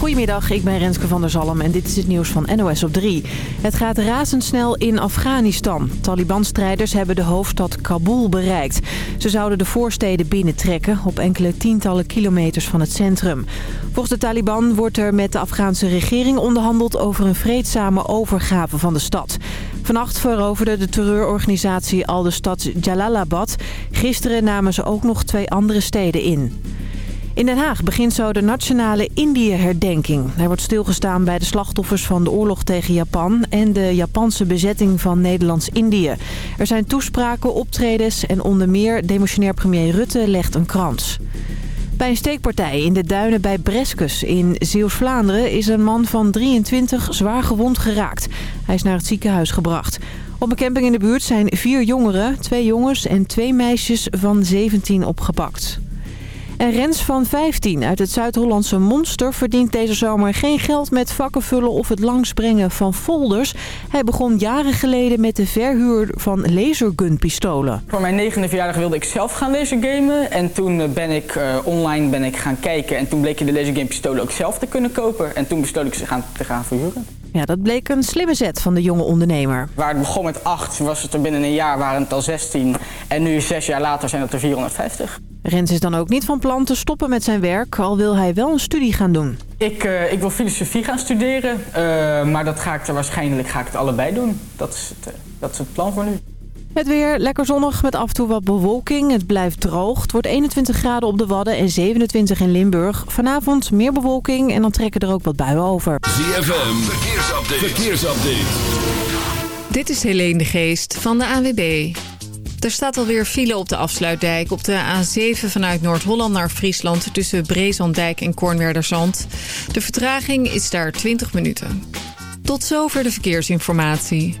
Goedemiddag, ik ben Renske van der Zalm en dit is het nieuws van NOS op 3. Het gaat razendsnel in Afghanistan. Taliban-strijders hebben de hoofdstad Kabul bereikt. Ze zouden de voorsteden binnentrekken op enkele tientallen kilometers van het centrum. Volgens de Taliban wordt er met de Afghaanse regering onderhandeld over een vreedzame overgave van de stad. Vannacht veroverde de terreurorganisatie al de stad Jalalabad. Gisteren namen ze ook nog twee andere steden in. In Den Haag begint zo de nationale Indië-herdenking. Er wordt stilgestaan bij de slachtoffers van de oorlog tegen Japan... en de Japanse bezetting van Nederlands-Indië. Er zijn toespraken, optredens en onder meer demissionair premier Rutte legt een krans. Bij een steekpartij in de duinen bij Brescus in Zeeuws-Vlaanderen... is een man van 23 zwaar gewond geraakt. Hij is naar het ziekenhuis gebracht. Op een camping in de buurt zijn vier jongeren, twee jongens en twee meisjes van 17 opgepakt. En Rens van 15 uit het Zuid-Hollandse Monster verdient deze zomer geen geld met vakken vullen of het langsbrengen van folders. Hij begon jaren geleden met de verhuur van lasergunpistolen. Voor mijn negende verjaardag wilde ik zelf gaan lasergamen. En toen eh, ben ik uh, online ben ik gaan kijken en toen bleek je de lasergamepistolen ook zelf te kunnen kopen. En toen besloot ik ze gaan, te gaan verhuren. Ja, dat bleek een slimme zet van de jonge ondernemer. Waar het begon met 8, was het er binnen een jaar waren het al 16. En nu, zes jaar later, zijn het er 450. Rens is dan ook niet van plan te stoppen met zijn werk, al wil hij wel een studie gaan doen. Ik, uh, ik wil filosofie gaan studeren, uh, maar dat ga ik er waarschijnlijk ga ik het allebei doen. Dat is het, uh, dat is het plan voor nu. Het weer lekker zonnig met af en toe wat bewolking. Het blijft droog. Het wordt 21 graden op de Wadden en 27 in Limburg. Vanavond meer bewolking en dan trekken er ook wat buien over. ZFM, verkeersupdate. verkeersupdate. Dit is Helene de Geest van de ANWB. Er staat alweer file op de afsluitdijk op de A7 vanuit Noord-Holland naar Friesland... tussen Brezandijk en Kornwerderzand. De vertraging is daar 20 minuten. Tot zover de verkeersinformatie.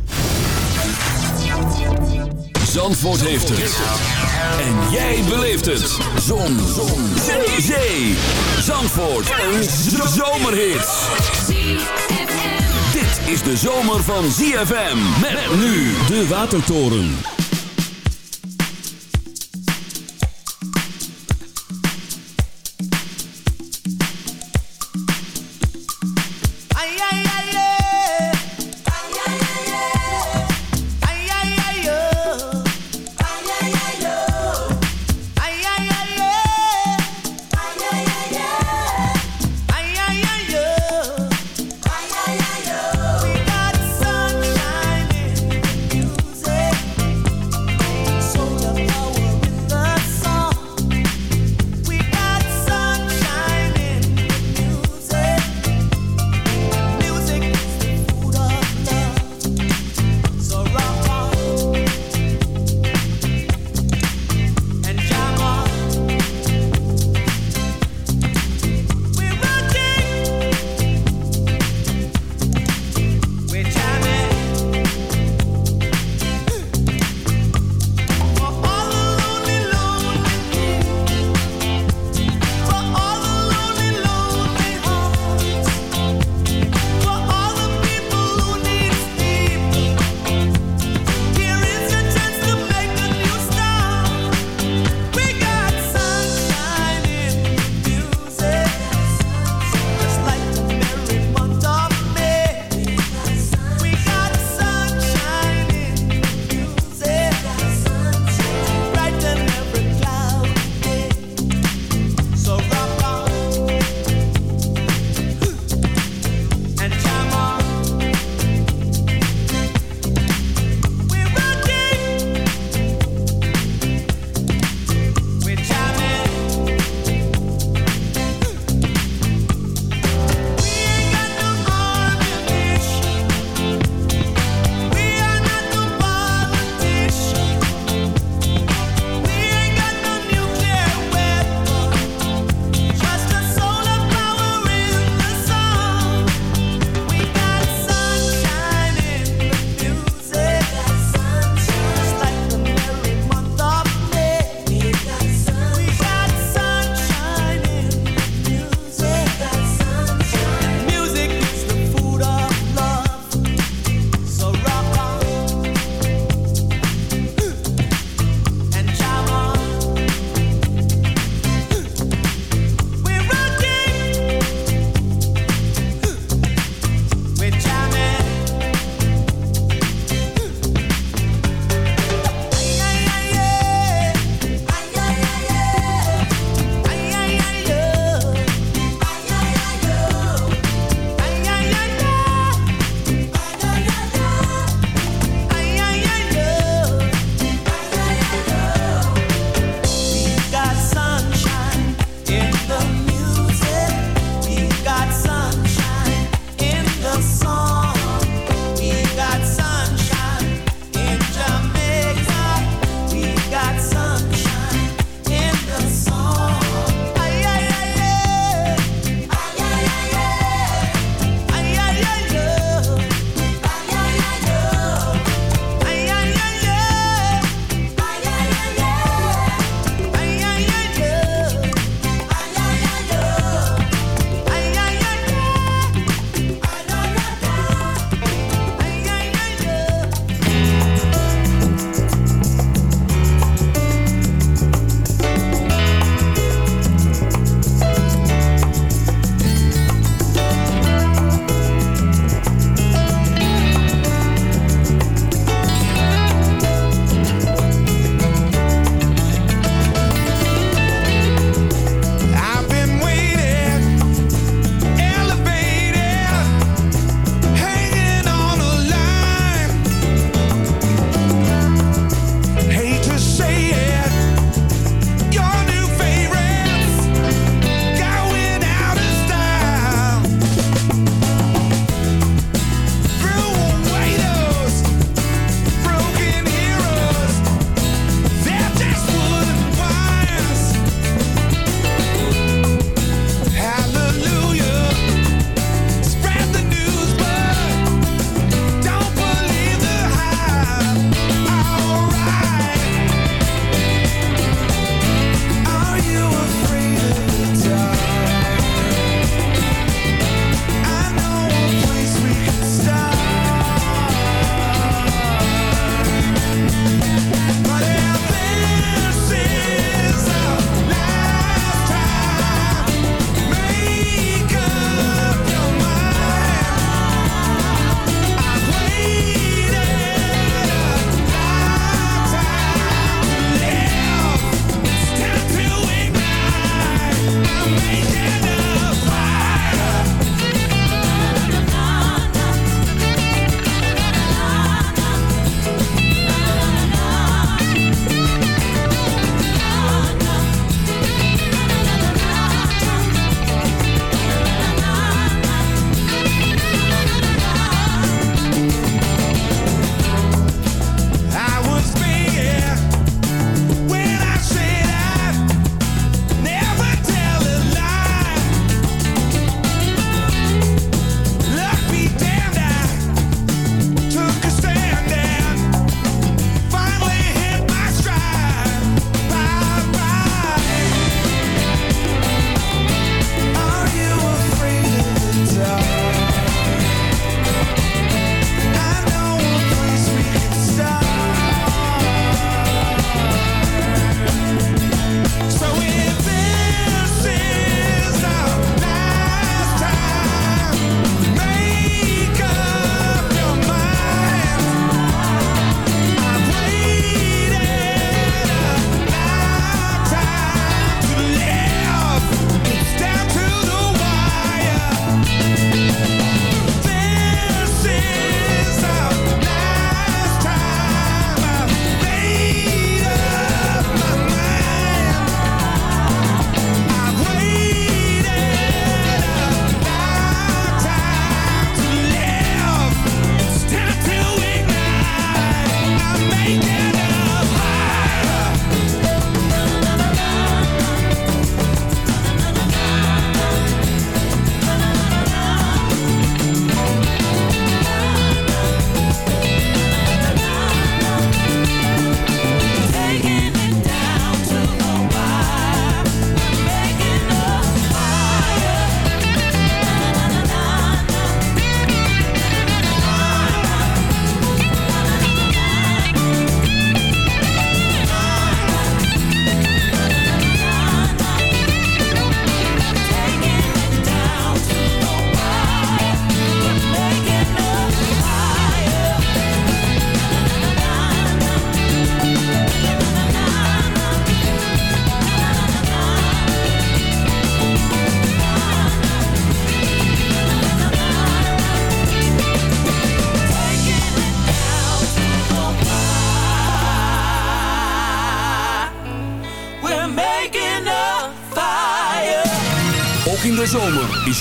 Zandvoort heeft het. En jij beleeft het. Zon. Zon. Zee. Zee. Zandvoort. Een zomerhit. Dit is de zomer van ZFM. Met nu de Watertoren.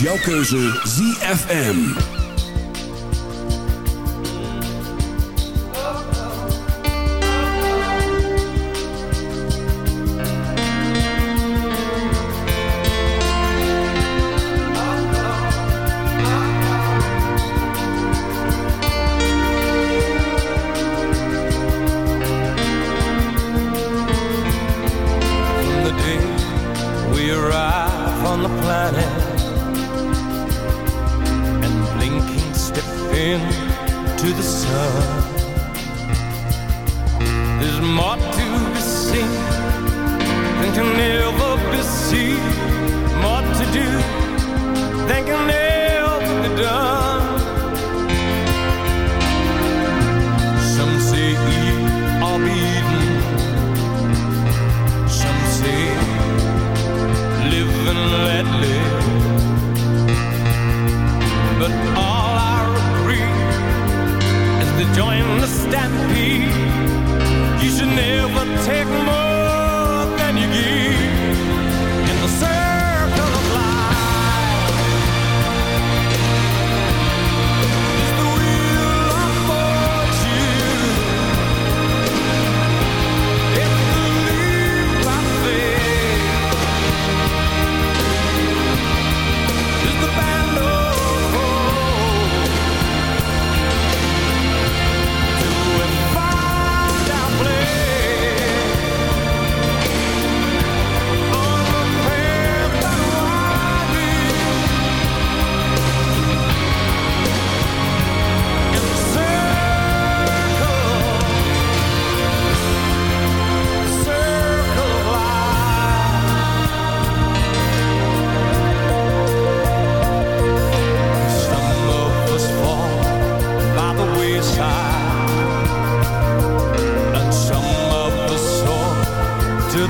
Jouw keuze ZFM.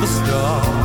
the stars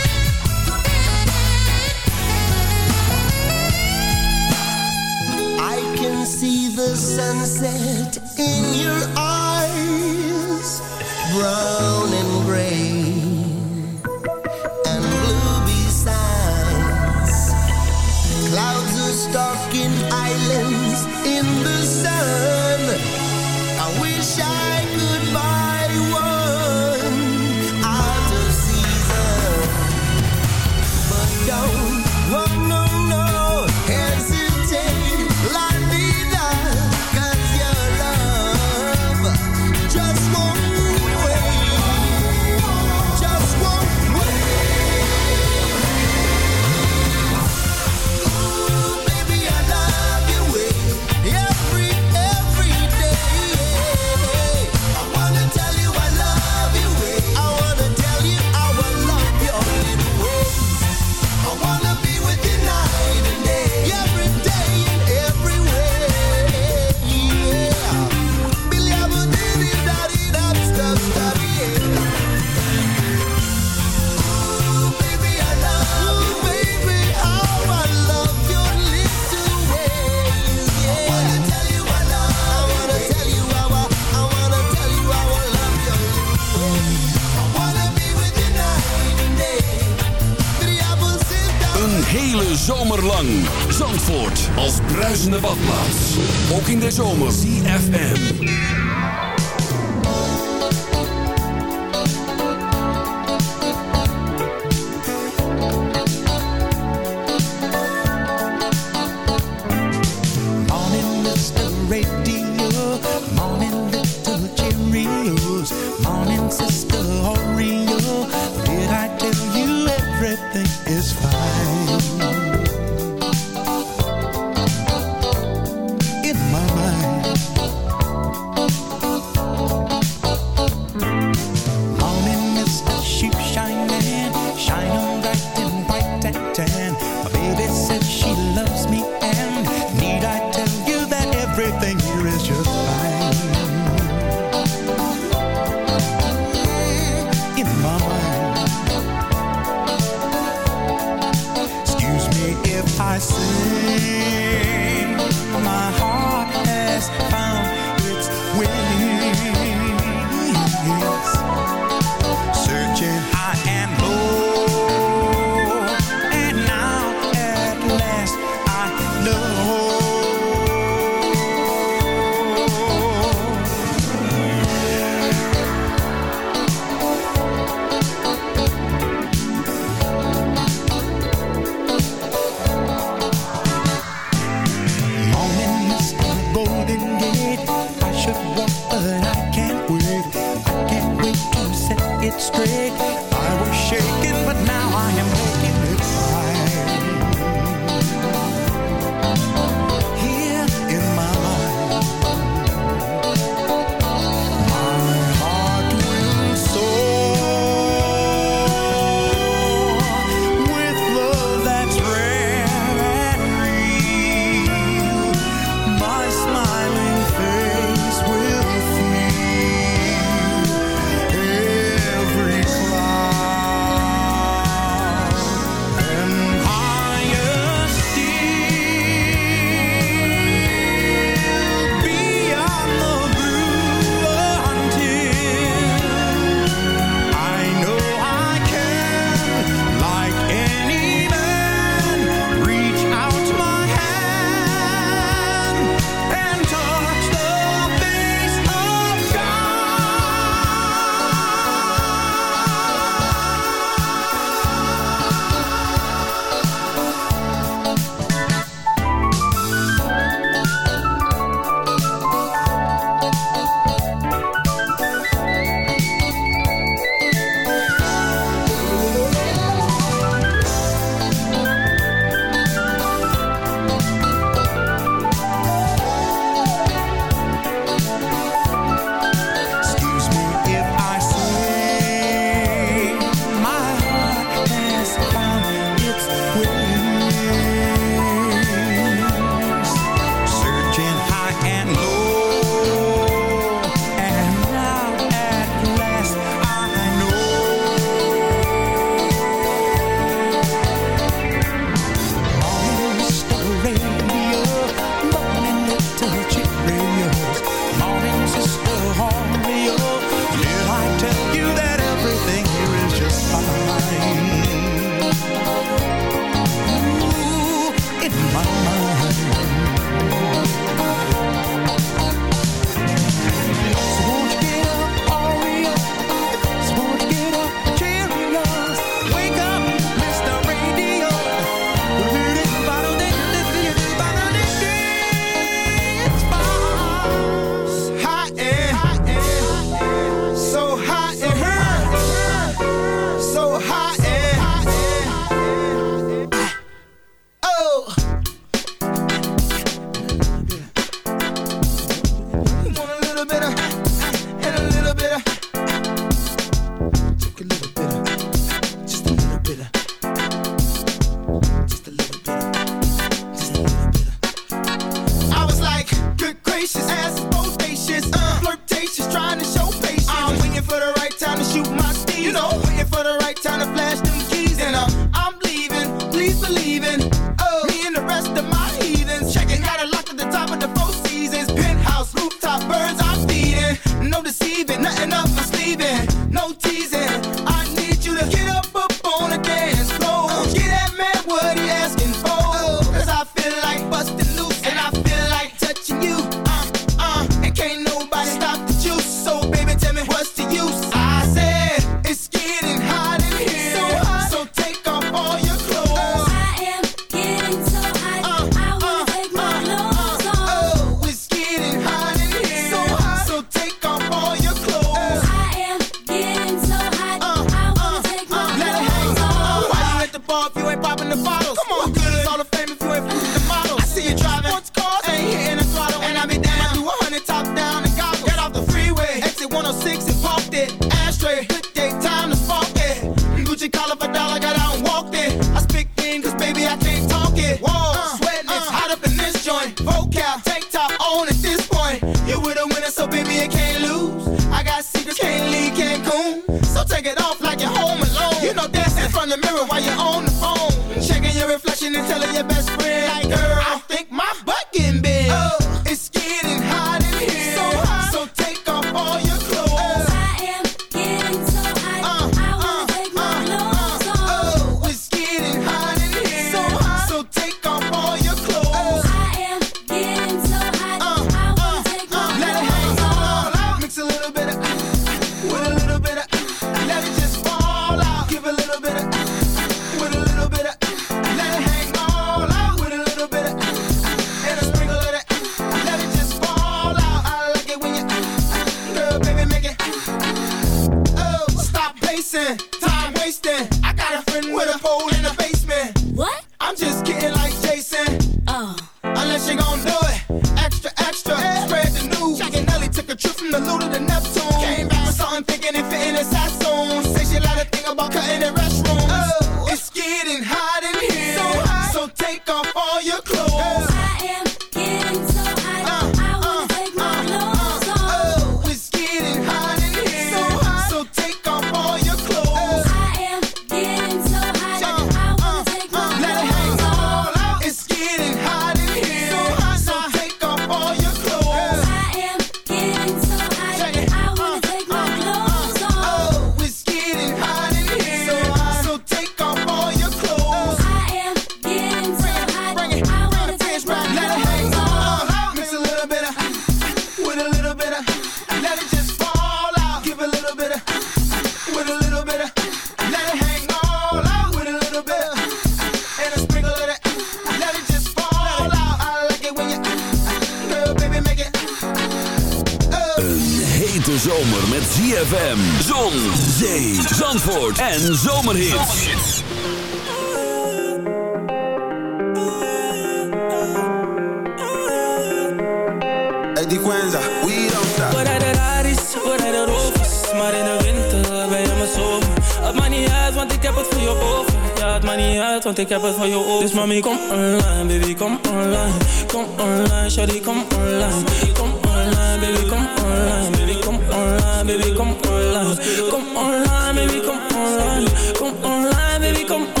Eddie Quenza, we don't stop. We rijden Raris, we rijden Rovers Maar in de winter ben je mijn zomer Het uit, want ik heb het voor je over Ja, het maakt niet uit, want ik heb het voor je over Dus mami, kom online, baby, kom online. Kom online, shawty, kom online. Kom online, baby, kom online. Baby, kom online, baby, kom online. Kom online, baby, kom online. Kom online, baby, kom online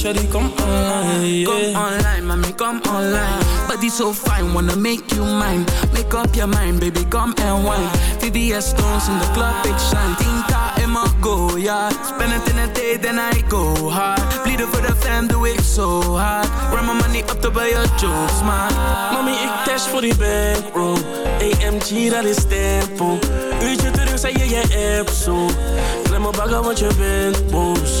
shawty, kom online. Come online, mommy, come online. Body so fine, wanna make you mine. Make up your mind, baby, come and wine. VVS stones in the club, big shine. Tinta in my go, yeah. Spend it in a day, then I go hard. Bleeden for the fam, do it so hard. Run my money up to buy your jokes, man. Mami, ik dash voor die bankroll. AMG, dat is tempo. Uurtje terug, zei je je app zo. Klem me bagger, want je bent boos.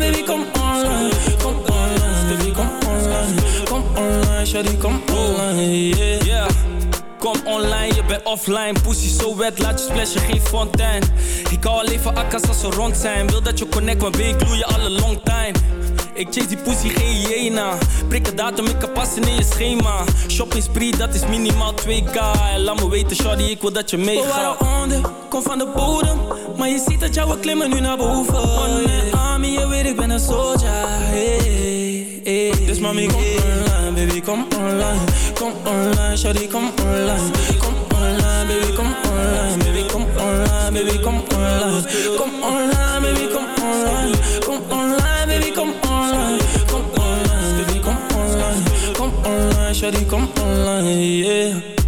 baby, kom online. Kom online, baby, kom online. Kom online, shawty, kom online, yeah. yeah. Kom online, je bent offline. Pussy zo wet, laat je splashen, geen fontein. Ik hou alleen van akkas als ze rond zijn. Wil dat je connect, maar ben ik gloeien alle long time. Ik chase die pussy, geen hyena. Prik een datum, ik kan passen in je schema. Shopping spree, dat is minimaal 2k. En laat me weten, shawty, ik wil dat je meegaat. Van de bodem. Maar je ziet dat jouw klimmen nu naar boven. On mijn army, je weet ik ben een soldier. Hey, hey. Dus mami, kom online, baby, kom online. Kom online, shawty, kom online. Kom online, baby, kom online. Baby, kom online, baby, kom online. Kom online, baby, kom online. Kom online, baby, kom online. Kom online, baby, kom online. Kom online, shawty, kom online, yeah.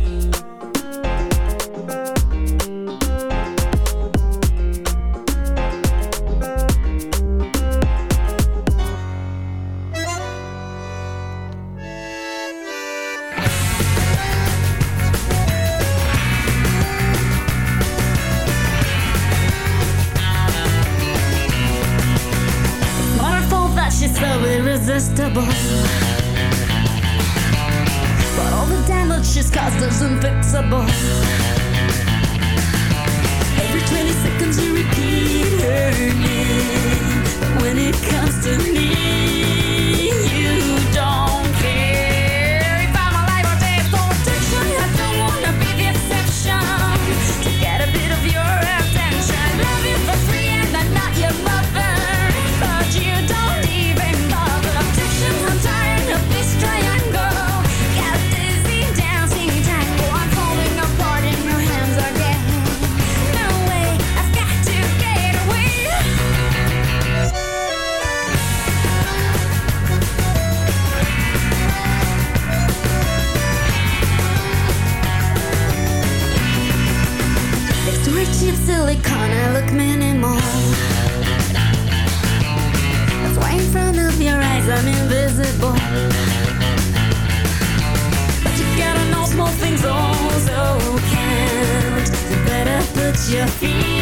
assim.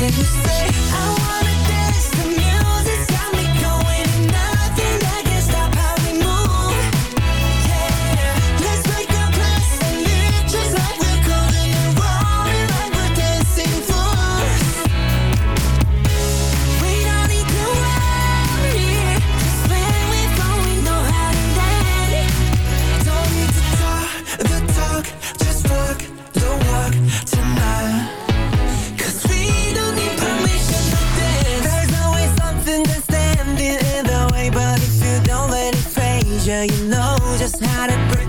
Then you say? I wanna dance the music. just had it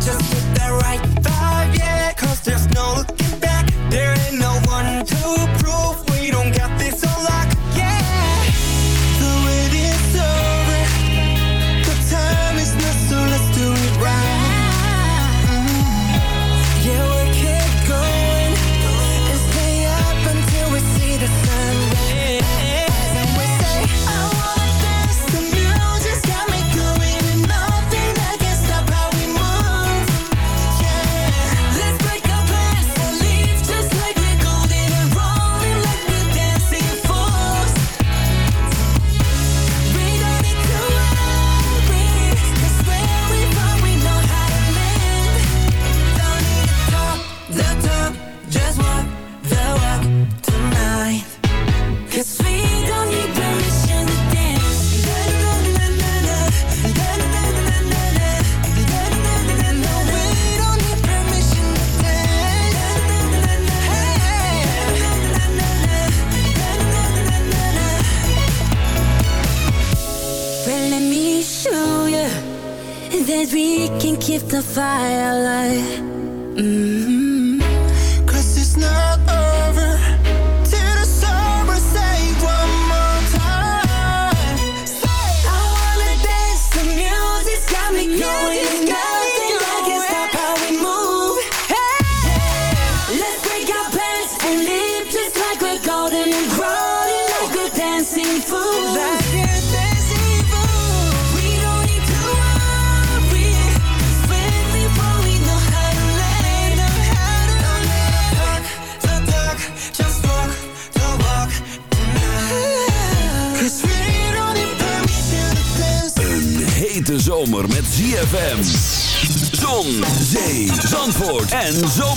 So. zo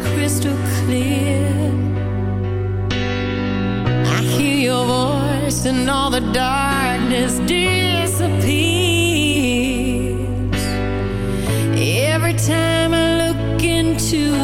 crystal clear. I hear your voice and all the darkness disappears. Every time I look into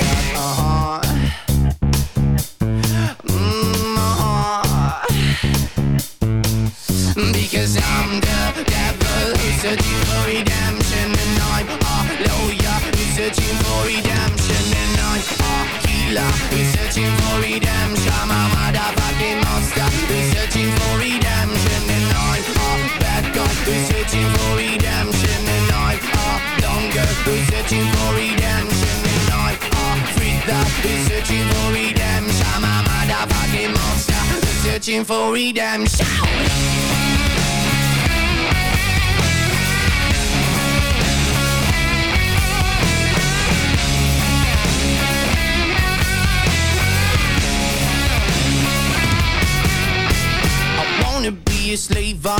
Searching for redemption And I'm a healer who's searching for redemption. I'm a motherfucking monster. Who's searching for redemption And I'm a bad guy. Who's searching for redemption And I'm a girl who's searching for redemption And I'm a freak who's searching for redemption. I'm a motherfucking monster. Who's searching for redemption